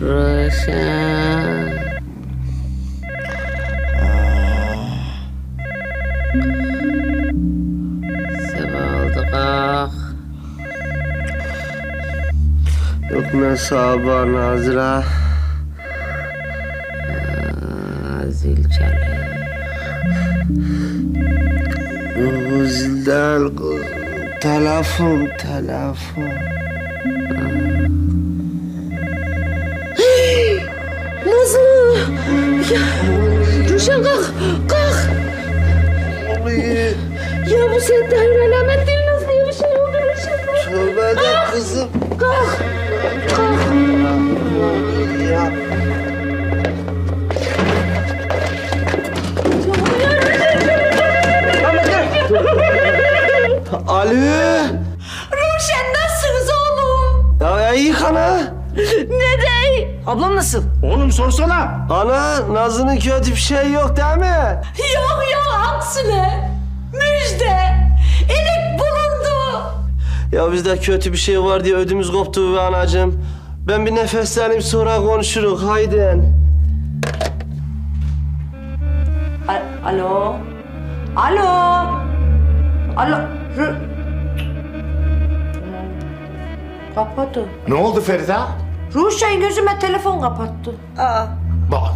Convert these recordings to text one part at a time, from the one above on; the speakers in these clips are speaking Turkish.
Ruşen. Sabah oldu kalk. Yok ne sabah Nazira. Aa, Zil çalıyor. Bu zilden telefon telefon. Nazlı! Ya, Ruşen kalk, kalk. Oluyor. Ya bu sette hayır alamet değil Nazlı diye bir şey oldu Ruşen. Tövbe de kızım. Kalk, kalk. Ya. Ablam nasıl? Oğlum sorsana. Ana Nazlı'nın kötü bir şey yok değil mi? Yok yok aksine. Müjde. Elek bulundu. Ya bizde kötü bir şey var diye ödümüz koptu be anacığım. Ben bir nefesleneyim sonra konuşuruz haydi. A- Alo. Alo. Alo. Rü... Kapattı. Ne oldu Feride? Ruşen gözüme telefon kapattı. Bak.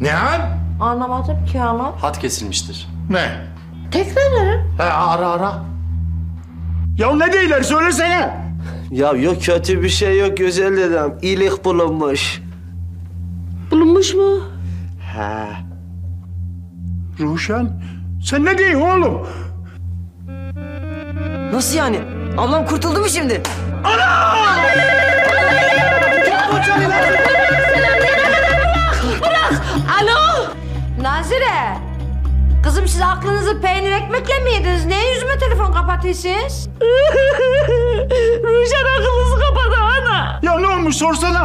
Ne an? Anlamadım ki ama. Hat kesilmiştir. Ne? Tekrar arın. He ara ara. Ya ne değiller söylesene. Ya yok kötü bir şey yok güzel dedem. İyilik bulunmuş. Bulunmuş mu? He. Ruşen sen ne diyorsun oğlum? Nasıl yani? Ablam kurtuldu mu şimdi? Alo. Nazire. Kızım siz aklınızı peynir ekmekle mi yediniz? Niye yüzüme telefon kapatıyorsunuz? Ruşen akıllısı kapadı ana. Ya ne olmuş sorsana.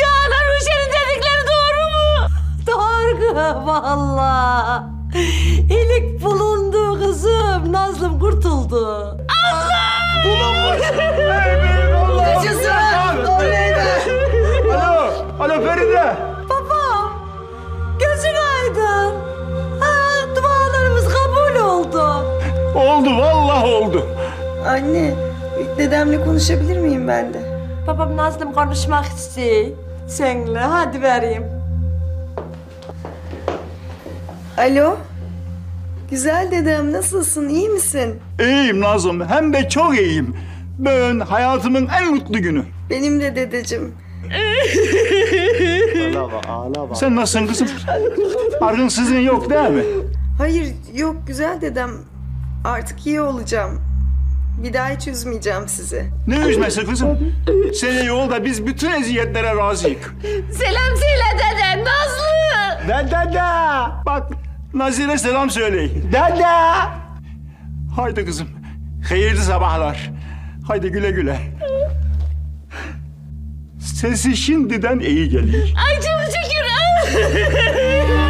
Ya ana Ruşen'in dedikleri doğru mu? Doğru valla. İlik bulundu kızım. Nazlım kurtuldu. Alo. Oldu vallahi oldu. Anne, dedemle konuşabilir miyim ben de? Babam Nazlım konuşmak istiyor. Seninle hadi vereyim. Alo? Güzel dedem, nasılsın? İyi misin? İyiyim Nazım hem de çok iyiyim. Ben hayatımın en mutlu günü. Benim de dedeciğim. Ağlama ağlama. Sen nasılsın kızım? Argınsızlığın yok değil mi? Hayır, yok güzel dedem. Artık iyi olacağım. Bir daha hiç üzmeyeceğim sizi. Ne üzmesi kızım? Seni yolda biz bütün eziyetlere razıyız. Selam söyle dede Nazlı. De dede. Bak Nazire selam söyleyin. Dede. Haydi kızım. Hayırlı sabahlar. Haydi güle güle. Sesi şimdiden iyi geliyor. Ay çok şükür.